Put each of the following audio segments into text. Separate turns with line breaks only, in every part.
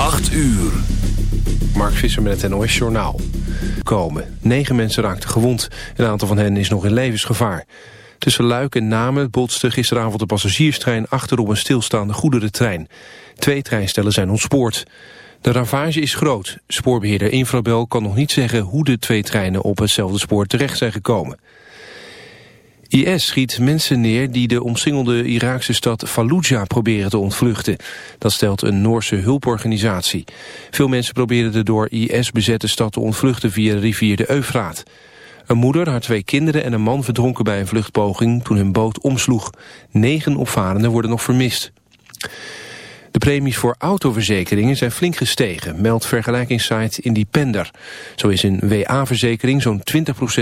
8 uur.
Mark Visser met het NOS Journaal. Komen. Negen mensen raakten gewond. Een aantal van hen is nog in levensgevaar. Tussen Luik en Namen botste gisteravond de passagierstrein achter op een stilstaande goederentrein. Twee treinstellen zijn ontspoord. De ravage is groot. Spoorbeheerder Infrabel kan nog niet zeggen hoe de twee treinen op hetzelfde spoor terecht zijn gekomen. IS schiet mensen neer die de omsingelde Iraakse stad Fallujah proberen te ontvluchten. Dat stelt een Noorse hulporganisatie. Veel mensen proberen de door IS bezette stad te ontvluchten via de rivier de Eufraat. Een moeder, haar twee kinderen en een man verdronken bij een vluchtpoging toen hun boot omsloeg. Negen opvarenden worden nog vermist. De premies voor autoverzekeringen zijn flink gestegen, meldt vergelijkingssite Independer. Zo is een WA-verzekering zo'n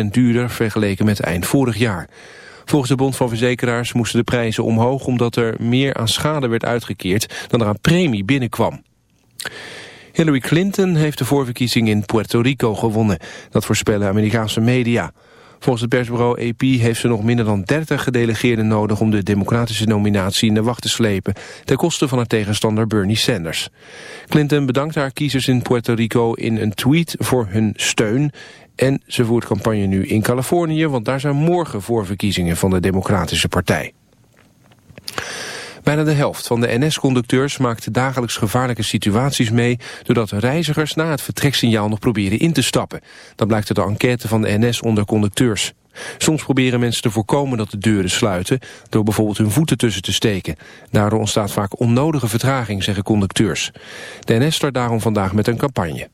20% duurder vergeleken met eind vorig jaar. Volgens de Bond van Verzekeraars moesten de prijzen omhoog... omdat er meer aan schade werd uitgekeerd dan er aan premie binnenkwam. Hillary Clinton heeft de voorverkiezing in Puerto Rico gewonnen. Dat voorspellen Amerikaanse media. Volgens het persbureau AP heeft ze nog minder dan 30 gedelegeerden nodig... om de democratische nominatie in de wacht te slepen... ten koste van haar tegenstander Bernie Sanders. Clinton bedankt haar kiezers in Puerto Rico in een tweet voor hun steun... En ze voert campagne nu in Californië, want daar zijn morgen voorverkiezingen van de Democratische Partij. Bijna de helft van de NS-conducteurs maakt dagelijks gevaarlijke situaties mee... doordat reizigers na het vertreksignaal nog proberen in te stappen. Dat blijkt uit de enquête van de NS onder conducteurs. Soms proberen mensen te voorkomen dat de deuren sluiten... door bijvoorbeeld hun voeten tussen te steken. Daardoor ontstaat vaak onnodige vertraging, zeggen conducteurs. De NS start daarom vandaag met een campagne.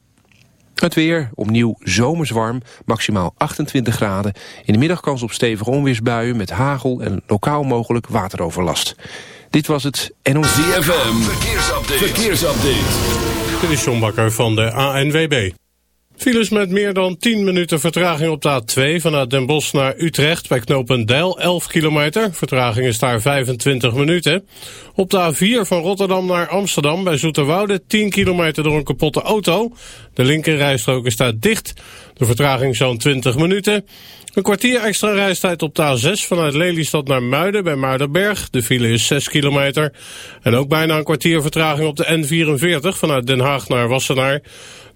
Het weer, opnieuw zomers warm, maximaal 28 graden. In de middag kans op stevige onweersbuien met hagel en lokaal mogelijk wateroverlast. Dit was het NOS.
ZFM, verkeersupdate. verkeersupdate.
Dit is John Bakker van de ANWB. Files met meer dan 10 minuten vertraging op de A2 vanuit Den Bosch naar Utrecht bij knooppunt Deil 11 kilometer. Vertraging is daar 25 minuten. Op de A4 van Rotterdam naar Amsterdam bij Zoeterwoude 10 kilometer door een kapotte auto. De linkerrijstrook is daar dicht. De vertraging zo'n 20 minuten. Een kwartier extra reistijd op de A6 vanuit Lelystad naar Muiden bij Muidenberg. De file is 6 kilometer. En ook bijna een kwartier vertraging op de N44 vanuit Den Haag naar Wassenaar.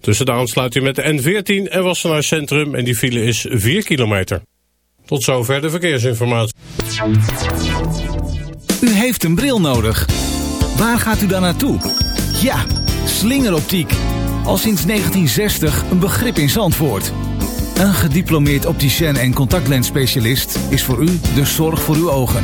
Tussen de aansluiting met de N14 en Wassenaar Centrum en die file is 4 kilometer. Tot zover de verkeersinformatie.
U heeft een bril nodig. Waar gaat u dan naartoe? Ja, slingeroptiek. Al sinds 1960 een begrip in Zandvoort. Een gediplomeerd opticien en contactlensspecialist is voor u de zorg voor uw ogen.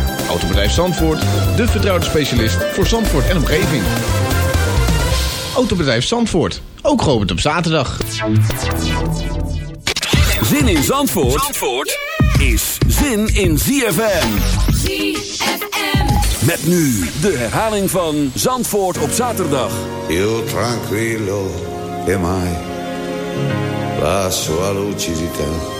Autobedrijf Zandvoort, de vertrouwde specialist voor Zandvoort en omgeving. Autobedrijf Zandvoort, ook geopend op zaterdag.
Zin in Zandvoort, Zandvoort is zin in ZFM.
ZFM.
Met nu de herhaling van Zandvoort op zaterdag.
Io tranquillo e mai la sua lucidità.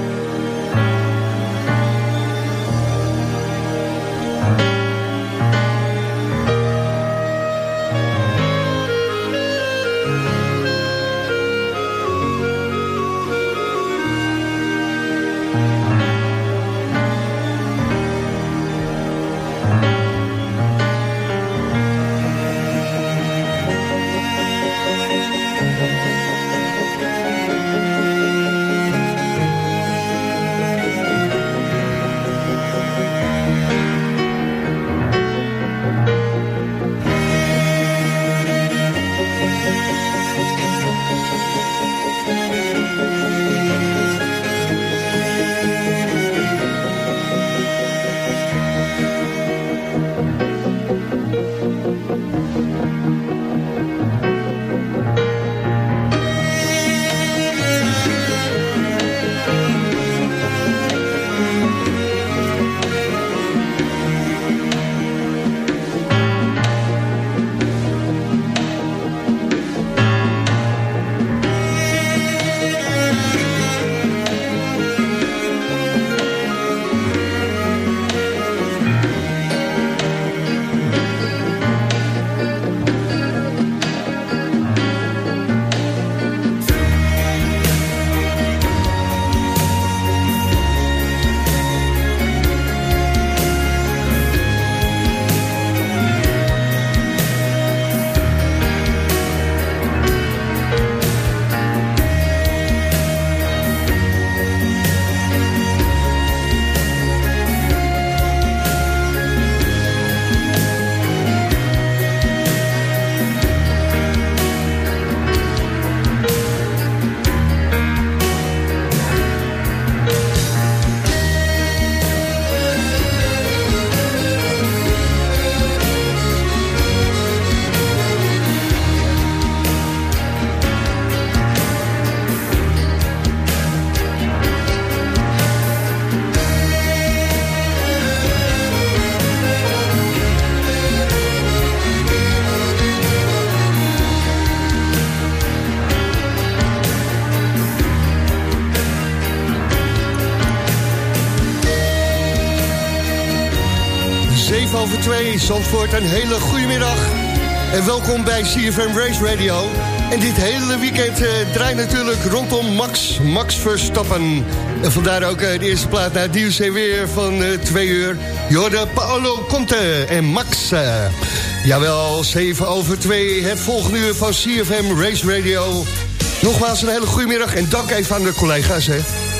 Zandvoort, een hele goede middag. En welkom bij CFM Race Radio. En dit hele weekend uh, draait natuurlijk rondom Max, Max Verstappen. En vandaar ook uh, de eerste plaat naar het weer van uh, twee uur. Jorde Paolo Conte en Max. jawel, 7 over 2, het volgende uur van CFM Race Radio. Nogmaals een hele goede middag en dank even aan de collega's.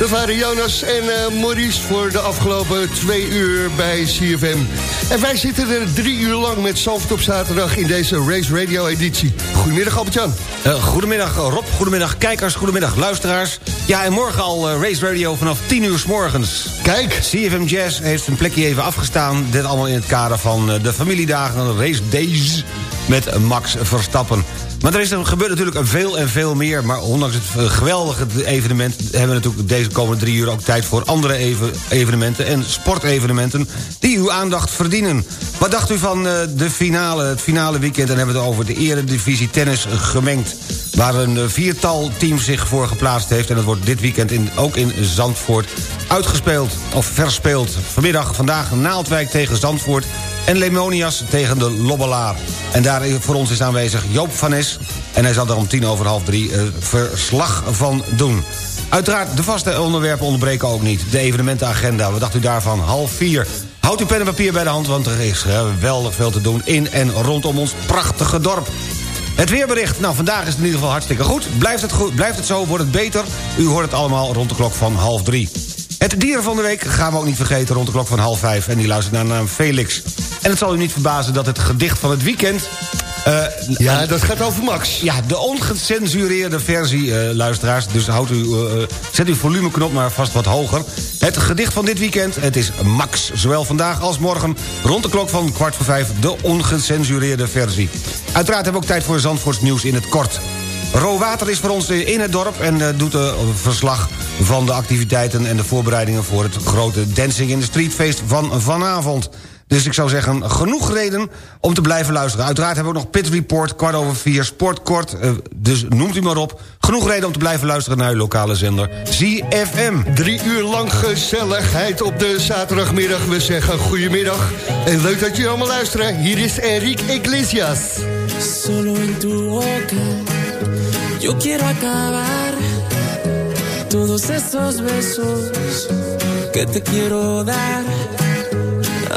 Dat waren Jonas en uh, Maurice voor de afgelopen twee uur bij CFM. En wij zitten er drie uur lang met Zalvert op zaterdag in deze Race Radio editie. Goedemiddag Albert-Jan.
Uh, goedemiddag Rob, goedemiddag kijkers, goedemiddag luisteraars. Ja, en morgen al uh, Race Radio vanaf 10 uur s morgens.
Kijk.
CFM Jazz heeft een plekje even afgestaan. Dit allemaal in het kader van de familiedagen, Race Days met Max Verstappen. Maar er, is, er gebeurt natuurlijk veel en veel meer. Maar ondanks het geweldige evenement... hebben we natuurlijk deze komende drie uur ook tijd voor andere even, evenementen... en sportevenementen die uw aandacht verdienen. Wat dacht u van uh, de finale, het finale weekend? Dan hebben we het over de eredivisie tennis gemengd. Waar een viertal teams zich voor geplaatst heeft. En dat wordt dit weekend in, ook in Zandvoort uitgespeeld. Of verspeeld. Vanmiddag, vandaag Naaldwijk tegen Zandvoort en Lemonias tegen de Lobbelaar. En daar voor ons is aanwezig Joop van Es... en hij zal er om tien over half drie uh, verslag van doen. Uiteraard, de vaste onderwerpen onderbreken ook niet. De evenementenagenda, wat dacht u daarvan? Half vier. Houd uw pen en papier bij de hand, want er is geweldig veel te doen... in en rondom ons prachtige dorp. Het weerbericht, nou vandaag is het in ieder geval hartstikke goed. Blijft het, goed, blijft het zo, wordt het beter? U hoort het allemaal rond de klok van half drie. Het dieren van de week gaan we ook niet vergeten rond de klok van half vijf. En die luistert naar naam Felix. En het zal u niet verbazen dat het gedicht van het weekend...
Uh, ja, dat gaat over Max.
Ja, de ongecensureerde versie, uh, luisteraars. Dus houdt u, uh, zet uw volumeknop maar vast wat hoger. Het gedicht van dit weekend, het is Max. Zowel vandaag als morgen, rond de klok van kwart voor vijf... de ongecensureerde versie. Uiteraard hebben we ook tijd voor Zandvoorts nieuws in het kort. Rowater is voor ons in het dorp en doet een verslag van de activiteiten... en de voorbereidingen voor het grote Dancing in the Street feest van vanavond. Dus ik zou zeggen, genoeg reden om te blijven luisteren. Uiteraard hebben we ook nog Pit Report, kwart over vier, Sportkort. Uh, dus noemt u maar op. Genoeg reden om te blijven luisteren naar uw lokale zender ZFM.
Drie uur lang gezelligheid op de zaterdagmiddag. We zeggen goedemiddag. En leuk dat jullie allemaal luisteren. Hier is Enrique Iglesias.
Solo in tu boca, yo quiero acabar todos esos besos que te quiero dar.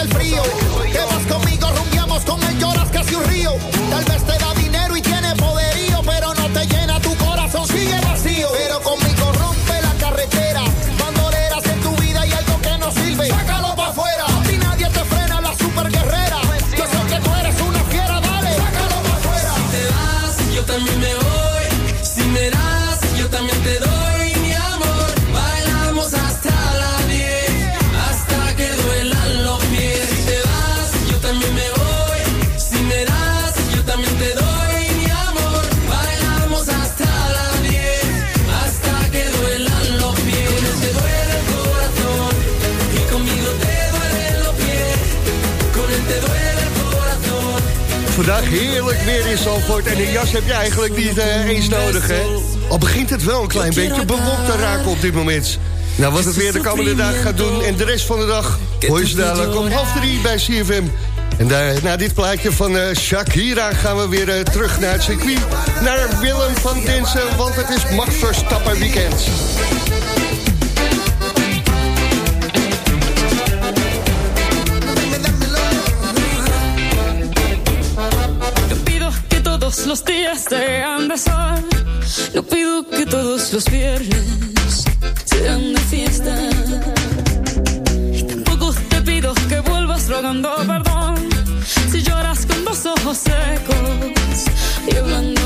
del frío. Te vas conmigo, rumbiamos con él, lloras casi un río.
Tal vez te da heerlijk weer in Zandvoort. En een jas heb je eigenlijk niet uh, eens nodig, hè? Al begint het wel een klein beetje bewolkt te raken op dit moment. Nou, wat het weer de komende dagen gaat doen en de rest van de dag... hoor je ze dadelijk om half drie bij CFM. En daar, na dit plaatje van uh, Shakira gaan we weer uh, terug naar het circuit. Naar Willem van Dinsen, want het is Max Verstappen weekend.
Los días sean de sol. No pido que todos los viernes sean de fiesta. Y tampoco te pido que vuelvas rogando perdón. Si lloras con dos ojos secos y hablando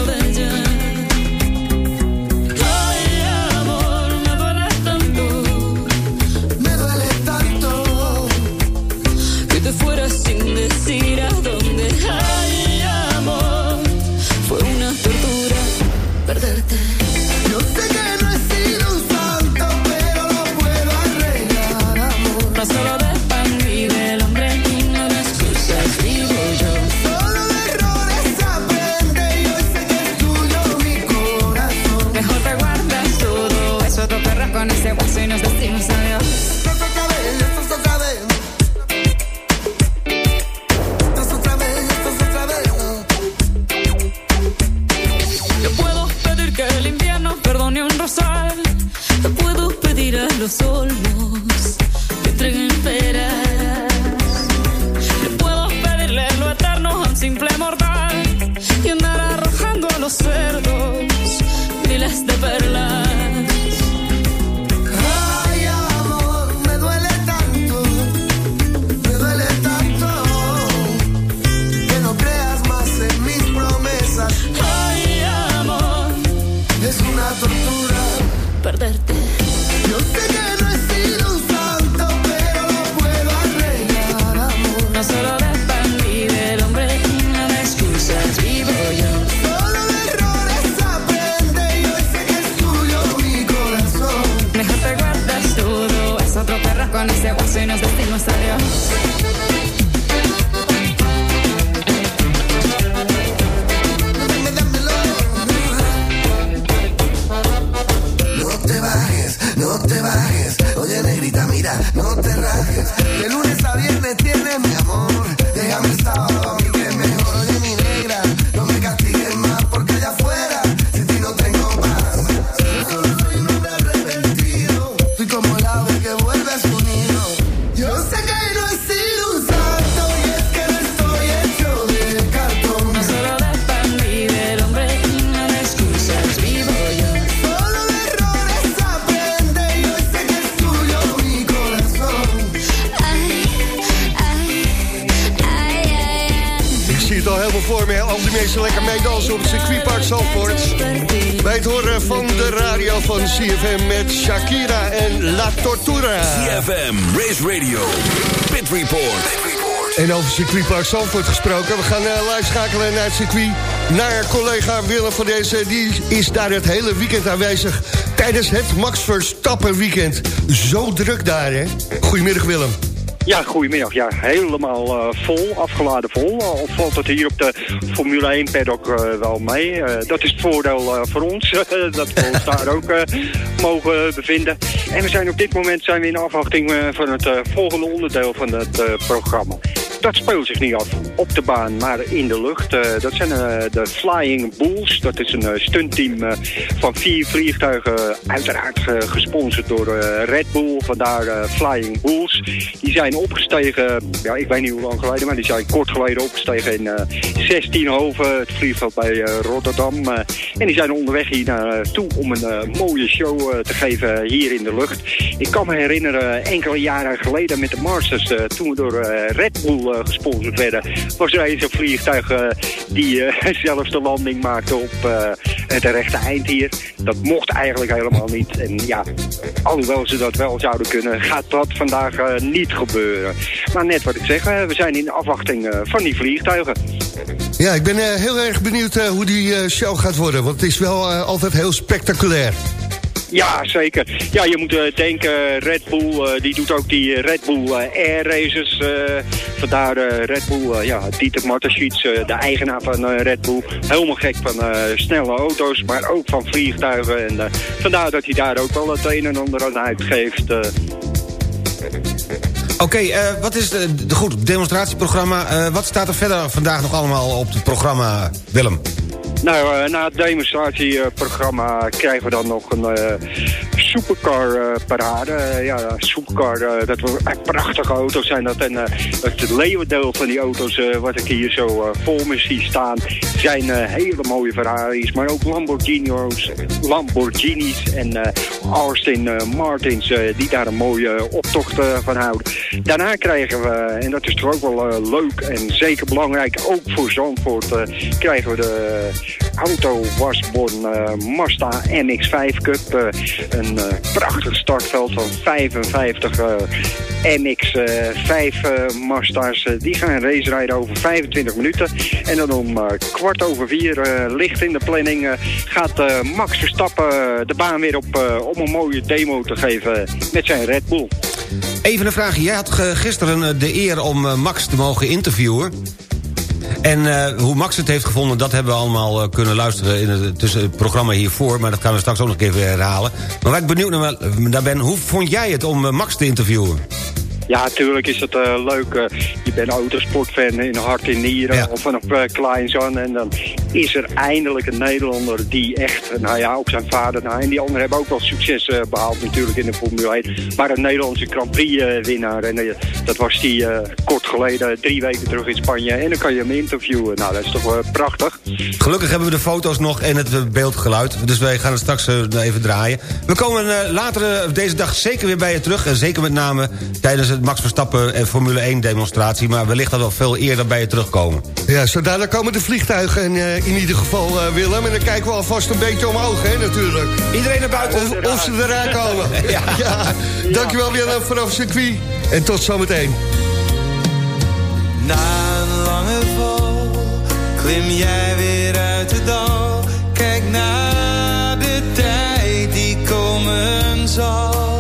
circuitpark Zandvoort gesproken. We gaan uh, live schakelen naar het circuit. Naar collega Willem van deze. Die is daar het hele weekend aanwezig. Tijdens het Max Verstappen weekend. Zo druk daar, hè? Goedemiddag Willem.
Ja, goedemiddag. Ja, helemaal uh, vol, afgeladen vol. Of valt het hier op de Formule 1 paddock uh, wel mee? Dat is het voordeel voor ons, dat we ons daar ook mogen bevinden. En we zijn op dit moment zijn we in afwachting van het volgende onderdeel van het programma dat speelt zich niet af op de baan, maar in de lucht. Uh, dat zijn uh, de Flying Bulls. Dat is een uh, stuntteam van vier vliegtuigen, uiteraard gesponsord door Red Bull. Vandaar Flying Bulls. Die zijn opgestegen, ja, ik weet niet hoe lang geleden, maar die zijn kort geleden opgestegen in 16 Hoven, het vliegveld bij Rotterdam. en die zijn onderweg hier naartoe om een mooie show te geven hier in de lucht. Ik kan me herinneren, enkele jaren geleden met de Masters, toen we door Red Bull gesponsord werden, was er eens een vliegtuig uh, die uh, zelfs de landing maakte op het rechte eind hier. Dat mocht eigenlijk helemaal niet. En ja, alhoewel ze dat wel zouden kunnen, gaat dat vandaag niet gebeuren. Maar net wat ik zeg, we zijn in afwachting van die vliegtuigen.
Ja, ik ben heel erg benieuwd hoe die show gaat worden. Want het is wel altijd heel spectaculair.
Ja, zeker. Ja, je moet uh, denken, Red Bull, uh, die doet ook die Red Bull Air Races. vandaar Red Bull, ja, Dieter Martenschiets, de eigenaar van Red Bull. Helemaal gek van snelle auto's, maar ook van vliegtuigen. En vandaar dat hij daar ook wel het een en ander aan uitgeeft.
Oké, okay, wat is de, de goed demonstratieprogramma? wat staat er verder vandaag nog allemaal op het programma, Willem?
Nou, uh, na het demonstratieprogramma krijgen we dan nog een uh, supercar uh, parade. ja, supercar, dat we prachtige auto's zijn dat. En het leeuwendeel van die auto's wat ik hier zo voor me zie staan... zijn hele mooie Ferraris, maar ook Lamborghini's, Lamborghinis en Austin Martins... die daar een mooie optocht van houden. Daarna krijgen we, en dat is toch ook wel leuk en zeker belangrijk... ook voor Zandvoort krijgen we de auto wasbon uh, Mazda MX-5 Cup. Een prachtig startveld van 55 MX-5 Mazda's. die gaan race rijden over 25 minuten. En dan om kwart over vier, licht in de planning, gaat Max Verstappen de baan weer op om een mooie demo te geven met zijn Red Bull.
Even een vraagje. Jij had gisteren de eer om Max te mogen interviewen. En uh, hoe Max het heeft gevonden, dat hebben we allemaal kunnen luisteren... in het, tussen programma hiervoor, maar dat gaan we straks ook nog even herhalen. Maar waar ik benieuwd naar, ben, hoe vond jij het om Max te interviewen?
Ja, natuurlijk is het uh, leuk. Uh, je bent autosportfan in hart en nieren ja. of vanaf uh, kleins aan. En dan is er eindelijk een Nederlander die echt, nou ja, ook zijn vader. Nou, en die anderen hebben ook wel succes behaald natuurlijk in de Formule 1. Maar een Nederlandse Grand Prix winnaar. En dat was die kort geleden, drie weken terug in Spanje. En dan kan je hem interviewen. Nou, dat is toch prachtig.
Gelukkig hebben we de foto's nog en het beeldgeluid. Dus wij gaan het straks even draaien. We komen later deze dag zeker weer bij je terug. En zeker met name tijdens het Max Verstappen en Formule 1 demonstratie... maar wellicht dat wel veel eerder bij je terugkomen.
Ja, zo dadelijk komen de vliegtuigen en, uh, in ieder geval, uh, Willem. En dan kijken we alvast een beetje omhoog, hè, natuurlijk.
Iedereen naar buiten.
Of, of ze eraan komen. ja. ja. Dankjewel Willem vanaf circuit. En tot zometeen.
Na een lange val klim jij weer uit de dal. Kijk naar de tijd die komen zal.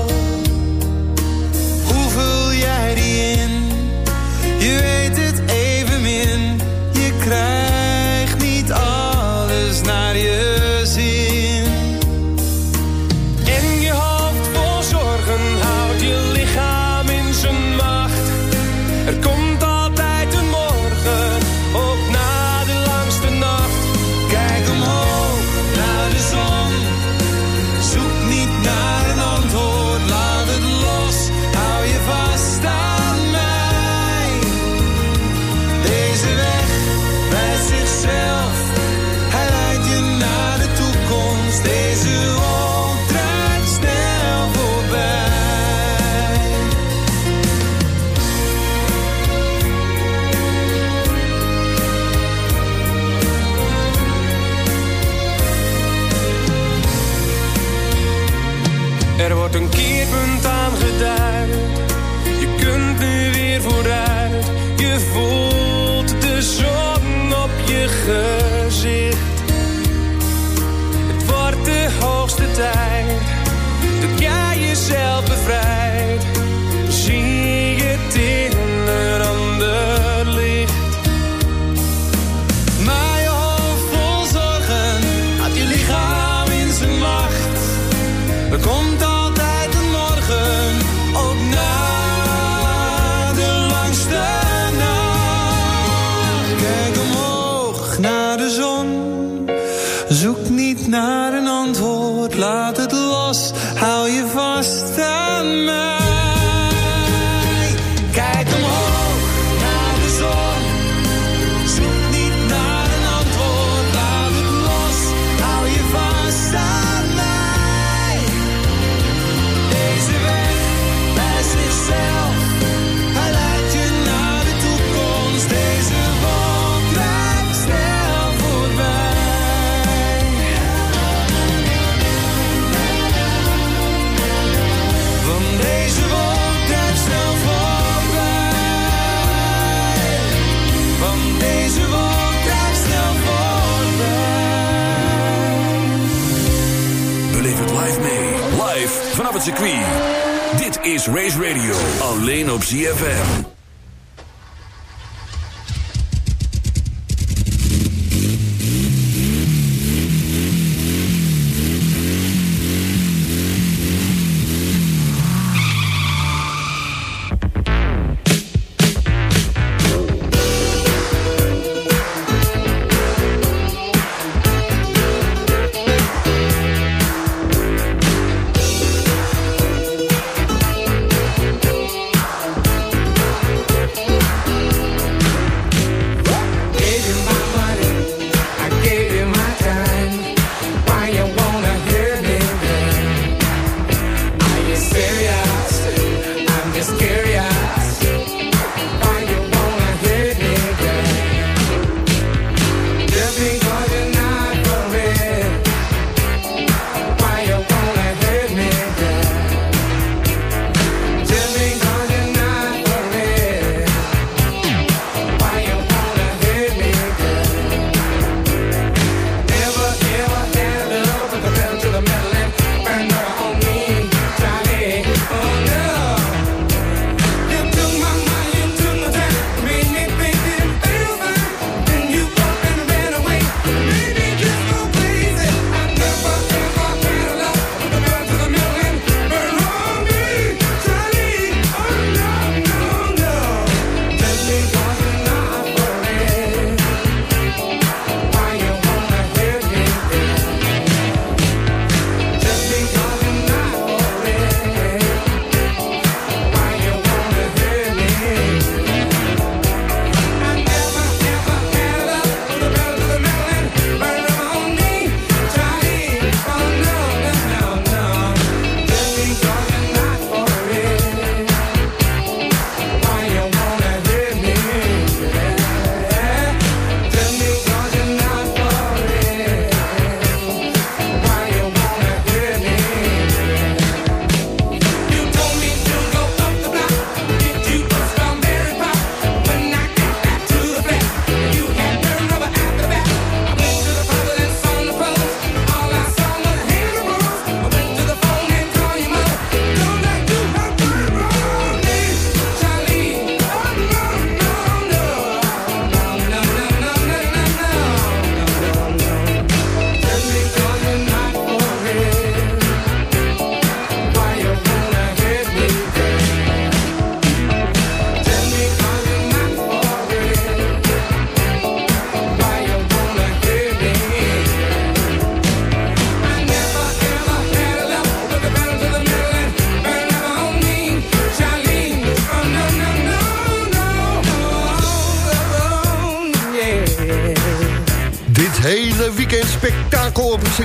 Dit is Race Radio, alleen op ZFM.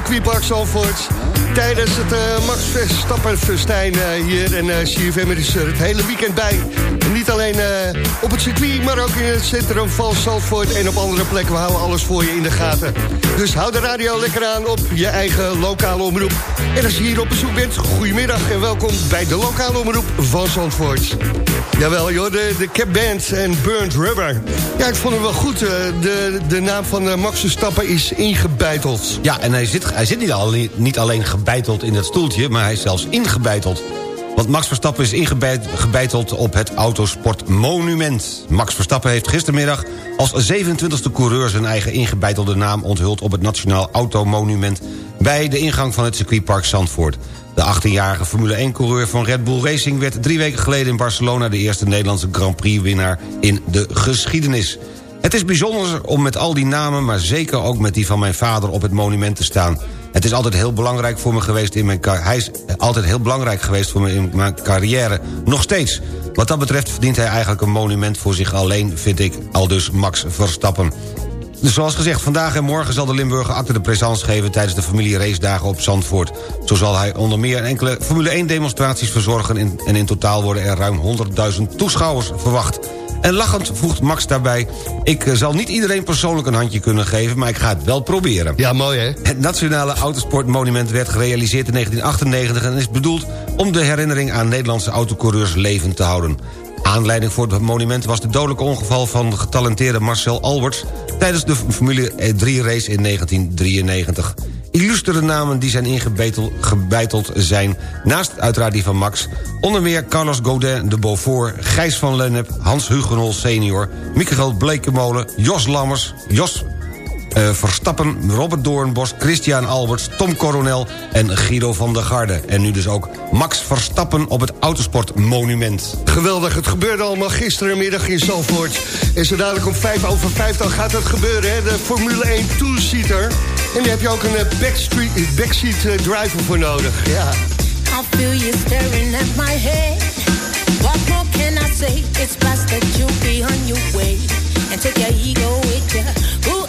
circuitpark Zandvoort. Tijdens het eh, Max Verstappen-festijn eh, hier. En eh, CFM is er het hele weekend bij
op het circuit, maar ook in het centrum van Zandvoort en op andere plekken. We houden alles voor je in de gaten. Dus hou de radio lekker aan op je eigen lokale omroep. En als je hier op bezoek bent, goedemiddag en welkom bij de lokale omroep van Zandvoort. Jawel joh, de, de Cap Band en Burnt Rubber. Ja, ik vond hem wel goed. Uh, de, de naam van uh, Max Verstappen is ingebeiteld.
Ja, en hij zit, hij zit niet, alleen, niet alleen gebeiteld in het stoeltje, maar hij is zelfs ingebeiteld. Want Max Verstappen is ingebeiteld op het Autosportmonument. Max Verstappen heeft gistermiddag als 27e coureur... zijn eigen ingebeitelde naam onthuld op het Nationaal Automonument... bij de ingang van het circuitpark Zandvoort. De 18-jarige Formule 1-coureur van Red Bull Racing... werd drie weken geleden in Barcelona... de eerste Nederlandse Grand Prix-winnaar in de geschiedenis. Het is bijzonder om met al die namen, maar zeker ook met die van mijn vader... op het monument te staan... Het is altijd heel belangrijk voor me geweest in mijn Hij is altijd heel belangrijk geweest voor me in mijn carrière. Nog steeds. Wat dat betreft verdient hij eigenlijk een monument voor zich alleen... vind ik, al dus Max Verstappen. Dus zoals gezegd, vandaag en morgen zal de Limburger acte de présence geven... tijdens de familieracedagen op Zandvoort. Zo zal hij onder meer enkele Formule 1-demonstraties verzorgen... en in totaal worden er ruim 100.000 toeschouwers verwacht. En lachend voegt Max daarbij... ik eh, zal niet iedereen persoonlijk een handje kunnen geven... maar ik ga het wel proberen.
Ja, mooi hè?
Het Nationale Autosportmonument werd gerealiseerd in 1998... en is bedoeld om de herinnering aan Nederlandse autocoureurs levend te houden. Aanleiding voor het monument was de dodelijke ongeval van de getalenteerde Marcel Alberts... tijdens de Formule 3-race in 1993 illustere namen die zijn ingebeiteld zijn... naast uiteraard die van Max... onder meer Carlos Godin de Beaufort, Gijs van Lennep... Hans Hugenol senior, Michael Blekemolen, Jos Lammers... Jos uh, Verstappen, Robert Doornbos, Christian Alberts, Tom Coronel en Guido van der Garde. En nu dus ook Max Verstappen op het Autosportmonument.
Geweldig, het gebeurde allemaal gisterenmiddag in Zalvoort. En zo dadelijk om 5 over 5 dan gaat het gebeuren, hè? de Formule 1 two-seater. En daar heb je ook een eh, backstreet, backseat uh, driver voor nodig, ja. I feel you staring at my head. What more can I say? It's best that you be on your way. And take your ego with you.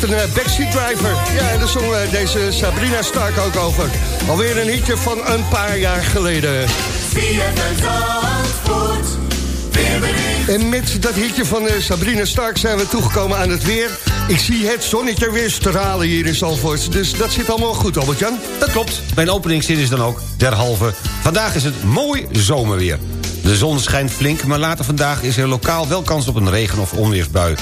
Met een backseat driver. Ja, en daar zong deze Sabrina Stark ook over. Alweer een hitje van een paar jaar geleden. En met dat hitje van Sabrina Stark zijn we toegekomen aan het weer. Ik zie het zonnetje weer stralen hier in Zalvoort. Dus dat zit allemaal goed, Albert-Jan.
Dat klopt. Mijn openingszin is dan ook derhalve. Vandaag is het mooi zomerweer. De zon schijnt flink, maar later vandaag is er lokaal wel kans op een regen- of onweersbui.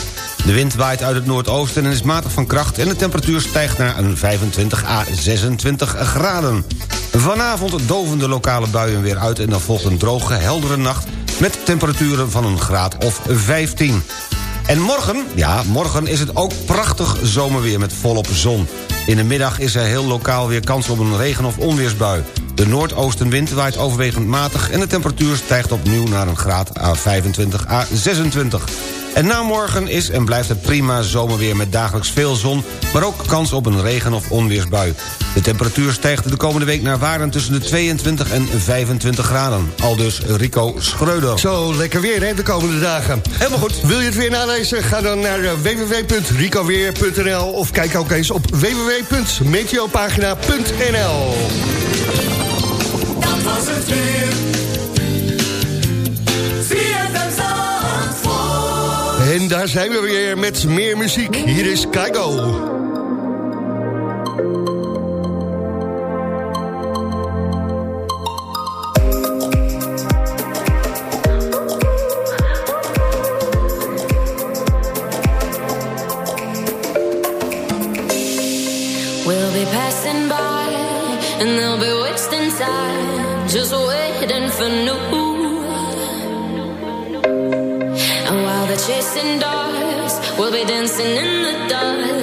De wind waait uit het noordoosten en is matig van kracht... en de temperatuur stijgt naar een 25 à 26 graden. Vanavond doven de lokale buien weer uit... en dan volgt een droge, heldere nacht... met temperaturen van een graad of 15. En morgen, ja, morgen is het ook prachtig zomerweer met volop zon. In de middag is er heel lokaal weer kans op een regen- of onweersbui. De noordoostenwind waait overwegend matig... en de temperatuur stijgt opnieuw naar een graad a 25 à 26. En na morgen is en blijft het prima zomerweer met dagelijks veel zon... maar ook kans op een regen- of onweersbui. De temperatuur stijgt de komende week naar waarden tussen de 22 en 25 graden. Aldus Rico Schreuder.
Zo, lekker weer hè, de komende dagen.
Helemaal goed.
Wil je het weer nalezen? Ga dan naar eh, www.ricoweer.nl of kijk ook eens op www.meteopagina.nl
Dat was het weer.
En daar zijn we weer met meer muziek. Hier is Kaigo.
Be chasing dogs, we'll be dancing in the dust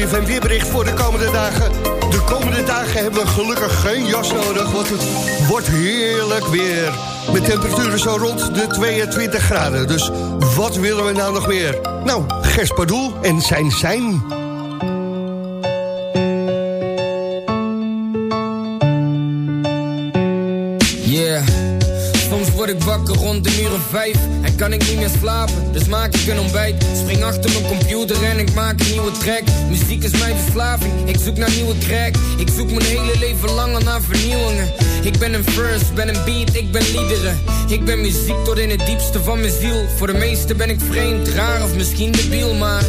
CFM weerbericht voor de komende dagen. De komende dagen hebben we gelukkig geen jas nodig, want het wordt heerlijk weer. Met temperaturen zo rond de 22 graden. Dus wat willen we nou nog meer? Nou, Gers en zijn zijn...
ik wakker rond de uur of vijf En kan ik niet meer slapen, dus maak ik een ontbijt Spring achter mijn computer en ik maak een nieuwe track Is mijn verslaving, ik zoek naar nieuwe crack Ik zoek mijn hele leven lang naar vernieuwingen Ik ben een first, ben een beat, ik ben liederen Ik ben muziek tot in het diepste van mijn ziel Voor de meesten ben ik vreemd, raar of misschien debiel, maar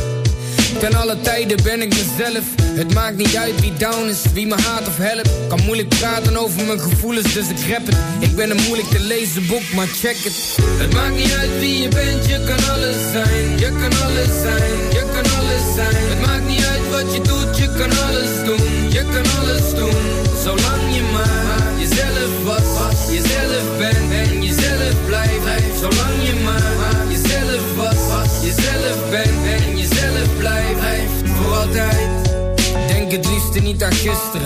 Ten alle tijden ben ik mezelf. Het maakt niet uit wie down is, wie me haat of helpt. Kan moeilijk praten over mijn gevoelens, dus ik rap het. Ik ben een moeilijk te lezen boek, maar check het. Het maakt niet uit wie je bent, je kan alles zijn. Je kan alles zijn,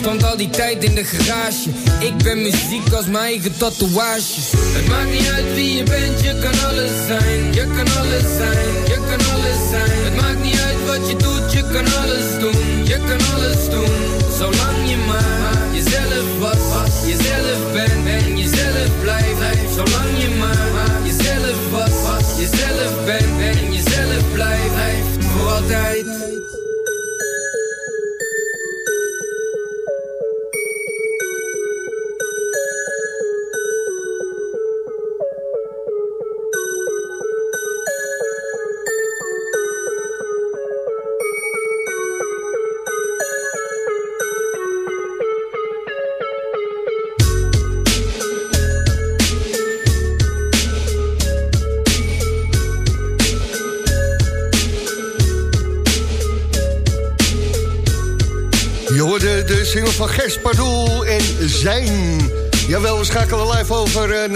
Stond al die tijd in de garage. Ik ben muziek als mijn eigen tatoeages. Het maakt niet uit wie je bent, je kan alles zijn. Je kan alles zijn, je kan alles zijn. Het maakt niet uit wat je doet, je kan alles doen. Je kan alles doen, zolang je maar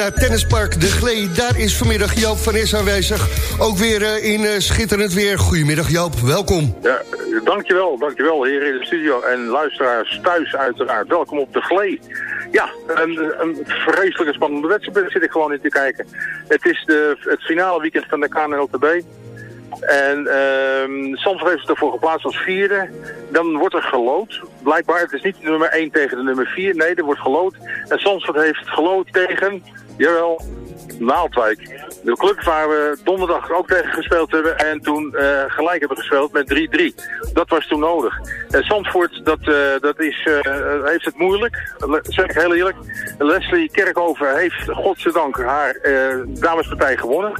naar Tennispark De Glee. Daar is vanmiddag Joop van Is aanwezig. Ook weer uh, in uh, schitterend weer. Goedemiddag Joop, welkom.
Ja, dankjewel, dankjewel hier in de studio. En luisteraars thuis uiteraard. Welkom op De Glee. Ja, een, een vreselijke spannende wedstrijd zit ik gewoon in te kijken. Het is de, het finale weekend van de KNLTB. En uh, heeft het ervoor geplaatst als vierde. Dan wordt er gelood. Blijkbaar, het is niet nummer 1 tegen de nummer 4. Nee, er wordt gelood. En Zandvoort heeft gelood tegen, jawel, Naaldwijk. De club waar we donderdag ook tegen gespeeld hebben en toen uh, gelijk hebben gespeeld met 3-3. Dat was toen nodig. En Zandvoort, dat, uh, dat is, uh, heeft het moeilijk, zeg ik heel eerlijk. Leslie Kerkhoven heeft, godzijdank, haar damespartij gewonnen.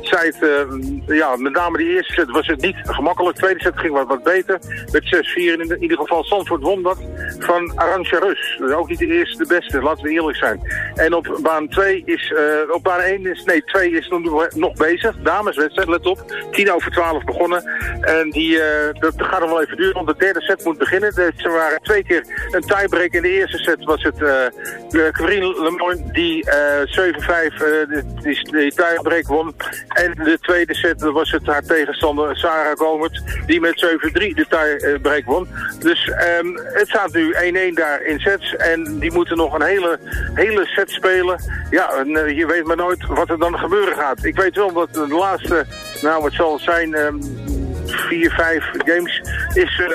Zij het, ja, met name die eerste set was het niet gemakkelijk. De tweede set ging wat, wat beter. Met 6-4 in, ieder geval. Zandvoort won dat van Arantxa Rus. Ook niet de eerste, de beste, laten we eerlijk zijn. En op baan 2 is, op baan 1 is, nee, 2 is nog, bezig. Dameswedstrijd, let op. 10 over 12 begonnen. En die, uh, dat gaat nog wel even duren, want de derde set moet beginnen. Ze waren twee keer een tiebreak. In de eerste set was het uh, Corinne Lemoyne die uh, 7-5 die, die tiebreak won. En de tweede set was het haar tegenstander Sarah Gomert die met 7-3 de tiebreak won. Dus um, het staat nu 1-1 daar in sets. En die moeten nog een hele, hele set spelen. Ja, en, je weet maar nooit wat er dan gebeuren gaat. Ik weet wel dat de laatste, nou wat zal het zijn... Um, vier, vijf games is uh,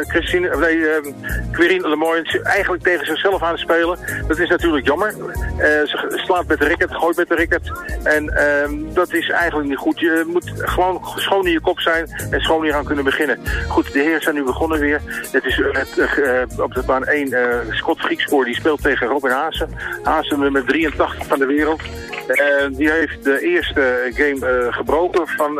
Christine, nee, Quirine Lemoyne eigenlijk tegen zichzelf aan het spelen. Dat is natuurlijk jammer. ze slaat met de racket, gooit met de racket. En ehm, dat is eigenlijk niet goed. Je moet gewoon schoon in je kop zijn en schoon hier aan kunnen beginnen. Goed, de heren zijn nu begonnen weer. Het is op de baan 1 Scott Griekspoor, die speelt tegen Robin Haase. Haase nummer 83 van de wereld. Die heeft de eerste game gebroken van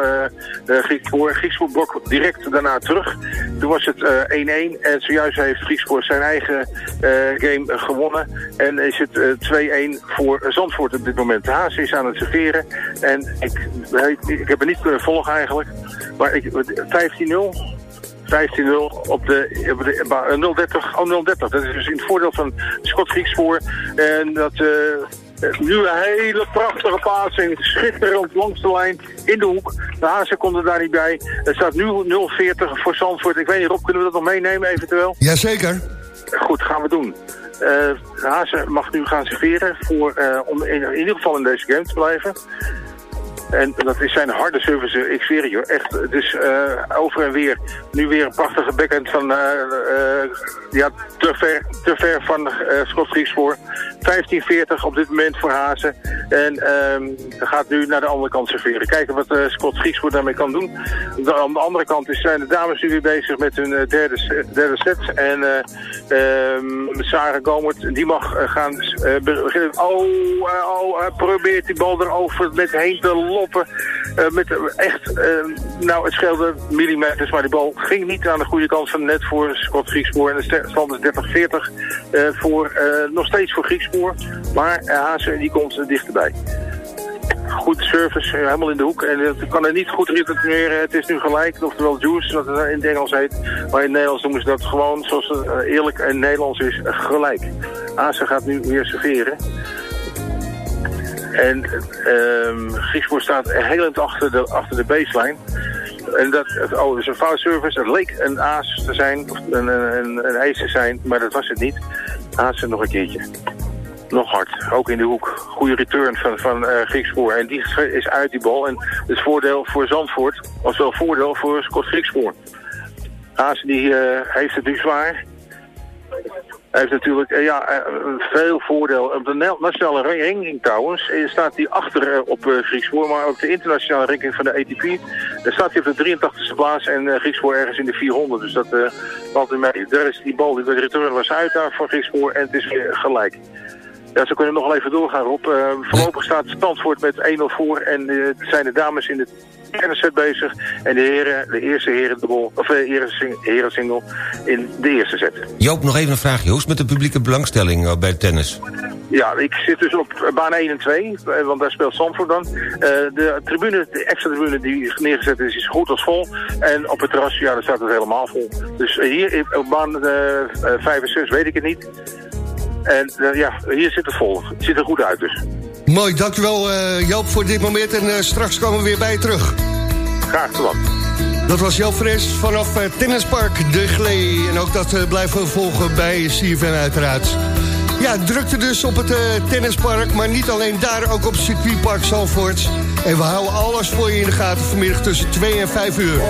Griekspoor voor. Griekspoor blok direct daarna terug. Toen was het 1-1 uh, en zojuist heeft Griekspoor zijn eigen uh, game gewonnen. En is het uh, 2-1 voor Zandvoort op dit moment. De Haas is aan het serveren en ik, ik heb het niet kunnen volgen eigenlijk. Maar 15-0. 15-0 op de, op de 030, oh 030. Dat is dus in het voordeel van Scott Griekspoor. En dat... Uh, nu een hele prachtige plaatsing. Schitterend langs de lijn in de hoek. De Hazen komt er daar niet bij. Het staat nu 0,40 voor Zandvoort. Ik weet niet, Rob, kunnen we dat nog meenemen eventueel?
Jazeker.
Goed, gaan we doen. Uh, de Hazen mag nu gaan serveren voor, uh, om in, in, ieder geval in deze game te blijven. En dat is zijn harde service, zweer je, echt. Dus uh, over en weer. Nu weer een prachtige backhand van, uh, uh, ja, te ver, te ver van Scott Griekspoor. 15-40 op dit moment voor Hazen. En um, gaat nu naar de andere kant serveren. Kijken wat Scott Griekspoor daarmee kan doen. Aan de andere kant zijn de dames nu weer bezig met hun derde, derde set. En um, Sarah Gomert, die mag gaan beginnen. Oh, oh probeert die bal erover met heen te Uh, met echt, uh, nou het scheelde millimeters, maar die bal ging niet aan de goede kant van net voor Scott Griekspoor. En de stand is 30-40 uh, voor, nog steeds voor Griekspoor. Maar Hazen die komt dichterbij. Goed service, helemaal in de hoek. En het kan er niet goed reteneren. Het is nu gelijk, oftewel juice, wat het in het Engels heet. Maar in het Nederlands noemen ze dat gewoon, zoals eerlijk en Nederlands is, gelijk. Hazen gaat nu weer serveren. En um, Griekspoor staat helend achter de, achter de baseline. En dat, oh, dat is een foul service. Het leek een aas te zijn, of een, een, een ace te zijn, maar dat was het niet. Aas nog een keertje. Nog hard, ook in de hoek. Goede return van, van uh, Griekspoor. En die is uit die bal. En het voordeel voor Zandvoort, was wel voordeel voor Scott Griekspoor. Haas die uh, heeft het nu zwaar. Heeft natuurlijk eh, ja, eh, veel voordeel. Op de nationale ranking trouwens staat hij achter eh, op Griekspoor, maar ook de internationale ranking van de ATP. Staat hij op de 83e plaats en Griekspoor ergens in de 400. Dus dat valt in mee. Daar is die bal, de return was uit daar voor Griekspoor en het is weer gelijk. Ja, ze kunnen nog even doorgaan, Rob. Voorlopig staat Stanford met 1-0 voor en uh, zijn de dames in de set bezig. En de heren, de eerste herendubbel, of de heren, herensingle in de eerste set.
Joop, nog even een vraagje. Hoe is het met de publieke belangstelling uh, bij tennis?
Ja, ik zit dus op baan 1 en 2, want daar speelt Stanford dan. de tribune, de extra tribune die neergezet is, is goed als vol. En op het terras, ja, daar staat het helemaal vol. Dus hier op baan 5 en 6 weet ik het niet. En uh, ja, hier zit het vol. Het ziet er goed uit dus.
Mooi, dankjewel uh, Joop voor dit moment. En uh, straks komen we weer bij je terug.
Graag gedaan.
Dat was Joop Fres vanaf Tennispark De Glee. En ook dat blijven we volgen bij CFN uiteraard. Ja, drukte dus op het tennispark. Maar niet alleen daar, ook op circuitpark Zalvoort. En we houden alles voor je in de gaten vanmiddag tussen 2 en 5 uur.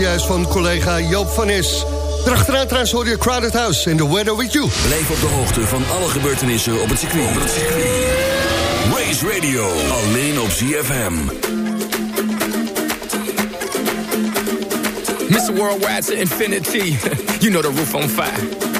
Juist van collega Joop van Is. Erachteraan trouwens hoor je Crowded House en The Weather With You.
Blijf op de hoogte van alle gebeurtenissen op het circuit. Op het circuit. Race Radio, alleen op ZFM.
Mr. Worldwide to infinity, you know the roof on fire.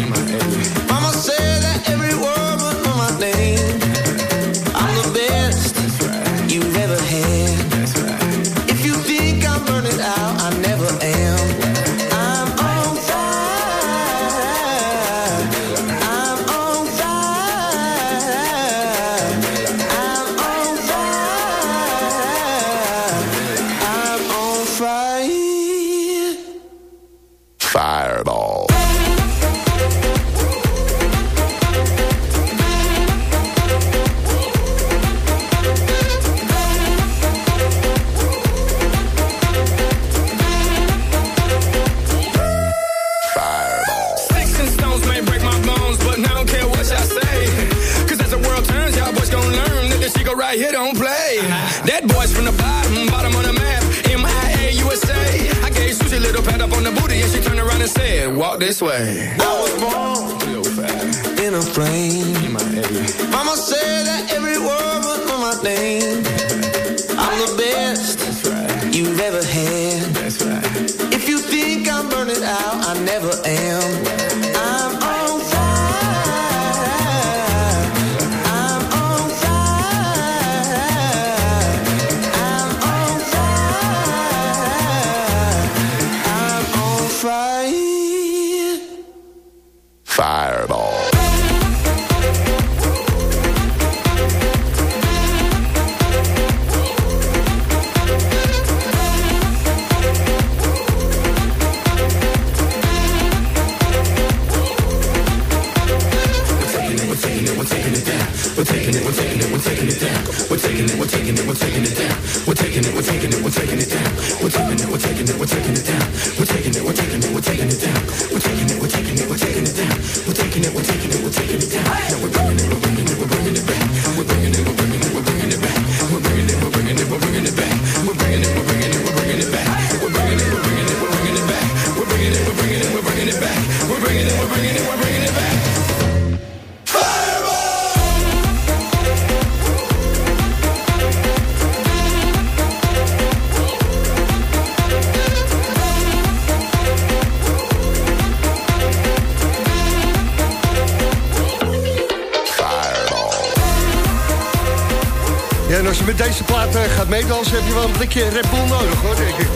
This way.
I was born in a plane. Mama said that every word was on my name. I'm the best you've ever had. If you think I'm burning out, I never am. taking
it
Ja, en als je met deze plaat eh, gaat meedansen, heb je wel een blikje Red Bull nodig, hoor, denk ik.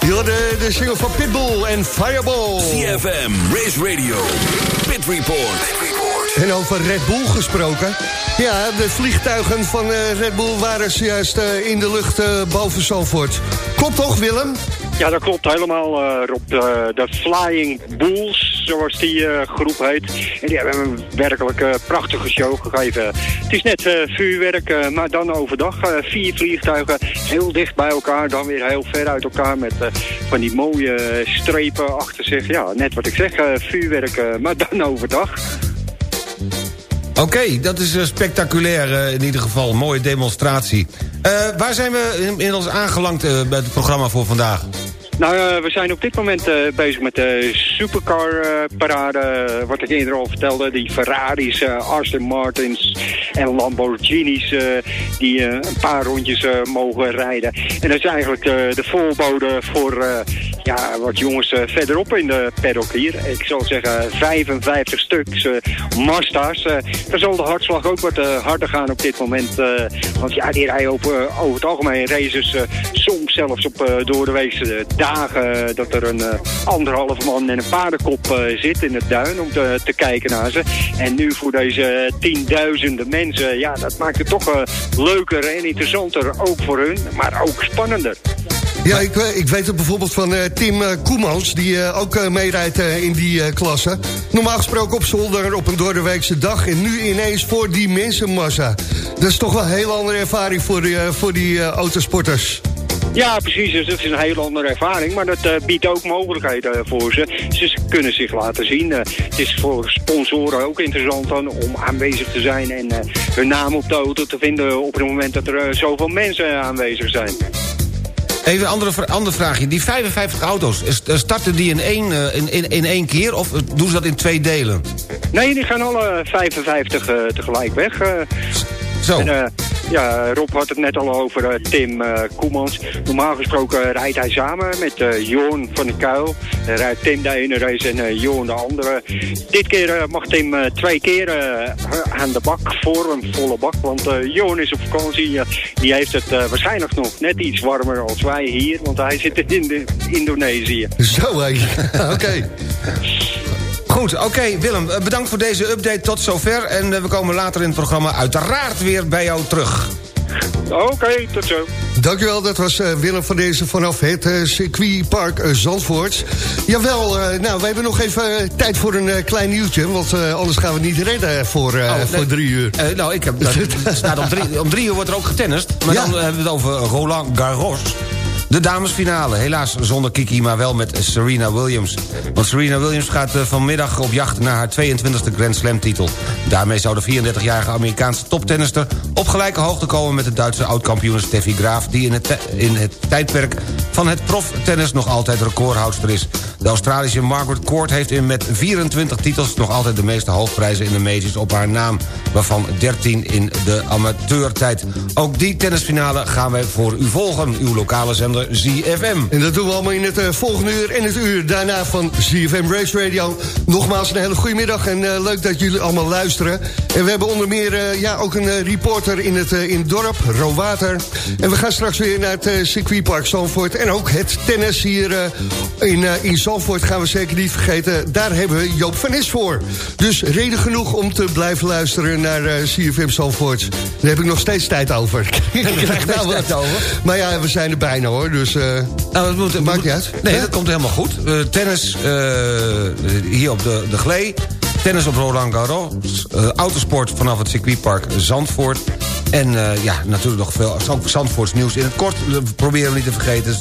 Je de, de single van Pitbull en Fireball.
CFM, Race Radio, Pit Report.
En over Red Bull gesproken. Ja, de vliegtuigen van eh, Red Bull waren zojuist eh, in de lucht eh, boven Zandvoort. Klopt toch, Willem?
Ja, dat klopt helemaal, eh, Rob. De, de Flying Bulls, zoals die eh, groep heet. En die hebben een werkelijk eh, prachtige show gegeven. Het is net eh, vuurwerk, maar dan overdag. Vier vliegtuigen, heel dicht bij elkaar. Dan weer heel ver uit elkaar met van die mooie strepen achter zich. Ja, net wat ik zeg, vuurwerk, maar dan overdag.
Oké, dat is spectaculair in ieder geval. Mooie demonstratie. Waar zijn we inmiddels aangelangt eh, bij het programma voor vandaag?
Nou, eh, we zijn op dit moment eh, bezig met de supercar-parade. wat ik eerder al vertelde. Die Ferraris, eh, Aston Martins en Lamborghinis... eh, die eh, een paar rondjes eh, mogen rijden. En dat is eigenlijk eh, de voorbode voor... eh, ja, wat jongens uh, verderop in de paddock hier. Ik zou zeggen 55 stuks uh, Mazda's. Uh, daar zal de hartslag ook wat harder gaan op dit moment. want ja, die rijden op, over het algemeen races soms zelfs op door de weekse dagen dat er een anderhalf man en een paardenkop zit in het duin om te, te, kijken naar ze. En nu voor deze tienduizenden mensen, ja, dat maakt het toch leuker en interessanter. Ook voor hun, maar ook spannender.
Ja, ik, eh, ik weet het bijvoorbeeld van uh, Tim uh, Koemans... die ook meerijdt in die klasse. Normaal gesproken op zolder op een doordeweekse dag... en nu ineens voor die mensenmassa. Dat is toch wel een hele andere ervaring voor die, voor die autosporters.
Ja, precies. Dus dat is een hele andere ervaring. Maar dat biedt ook mogelijkheden voor ze. Ze kunnen zich laten zien. het is voor sponsoren ook interessant dan om aanwezig te zijn... en hun naam op de auto te vinden op het moment dat er zoveel mensen aanwezig zijn.
Even een andere, andere vraagje. Die 55 auto's, starten die in één, uh, in, in, in één keer of doen ze dat in twee delen?
Nee, die gaan alle 55 uh, tegelijk weg.
Zo.
En, ja, Rob had het net al over uh, Tim uh, Koemans. Normaal gesproken rijdt hij samen met uh, Joon van de Kuil. Dan rijdt Tim de ene race en Joon de andere. Dit keer mag Tim twee keer aan de bak voor een volle bak. Want Joon is op vakantie. die heeft het waarschijnlijk nog net iets warmer als wij hier. Want hij zit in Indonesië.
Zo, oké.
Goed, oké Willem, eh, bedankt voor deze update tot zover. En eh, we komen later in het programma uiteraard weer bij jou terug.
Oké, tot zo.
Dankjewel, dat was uh, Willem van deze vanaf het uh, circuitpark uh, Zandvoort. Jawel, nou, we hebben nog even tijd voor een klein nieuwtje... want anders gaan we niet redden voor, oh, voor drie uur.
nou, ik heb, staat om, drie, om drie uur wordt er ook getennist. Maar dan hebben we het over Roland Garros. De damesfinale, helaas zonder Kiki, maar wel met Serena Williams. Want Serena Williams gaat eh, vanmiddag op jacht naar haar 22e Grand Slam titel. Daarmee zou de 34-jarige Amerikaanse toptennister op gelijke hoogte komen met de Duitse oud-kampioen Steffi Graaf... die in het, in het tijdperk van het proftennis nog altijd recordhoudster is. De Australische Margaret Court heeft in met 24 titels... nog altijd de meeste hoofdprijzen in de majors op haar naam... waarvan 13 in de amateurtijd. Ook die tennisfinale gaan wij voor u volgen, uw lokale zender ZFM.
En dat doen we allemaal in het uh, volgende uur en het uur daarna van ZFM Race Radio. Nogmaals een hele goede middag en uh, leuk dat jullie allemaal luisteren. En we hebben onder meer uh, ja, ook een reporter in het, in het dorp, Rowater. En we gaan straks weer naar het circuitpark Zandvoort. En ook het tennis hier in, in Zandvoort gaan we zeker niet vergeten. Daar hebben we Joop van Nes voor. Dus reden genoeg om te blijven luisteren naar CFM Zandvoort. Daar heb ik nog steeds tijd over. ik krijg nou wat over. Maar ja, we zijn er bijna hoor dus uh, nou, dat moet, maakt niet uit.
Nee, dat komt helemaal goed. Uh, tennis uh, hier op de, de Glee. Tennis op Roland Garros. autosport vanaf het circuitpark Zandvoort. En ja, natuurlijk nog veel Zandvoorts nieuws. In het kort proberen we niet te vergeten...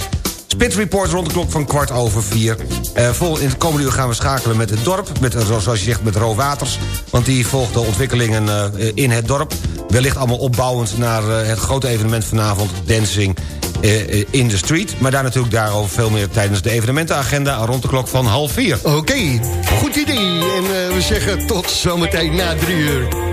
Spit Report rond de klok van kwart over vier. Uh, vol, in het komende uur gaan we schakelen met het dorp. Met, zoals je zegt, met Ro Waters. Want die volgt de ontwikkelingen uh, in het dorp. Wellicht allemaal opbouwend naar het grote evenement vanavond. Dancing in the street. Maar daar natuurlijk daarover veel meer tijdens de evenementenagenda... rond de klok van half vier.
Oké, goed idee. En we zeggen tot zometeen na drie uur.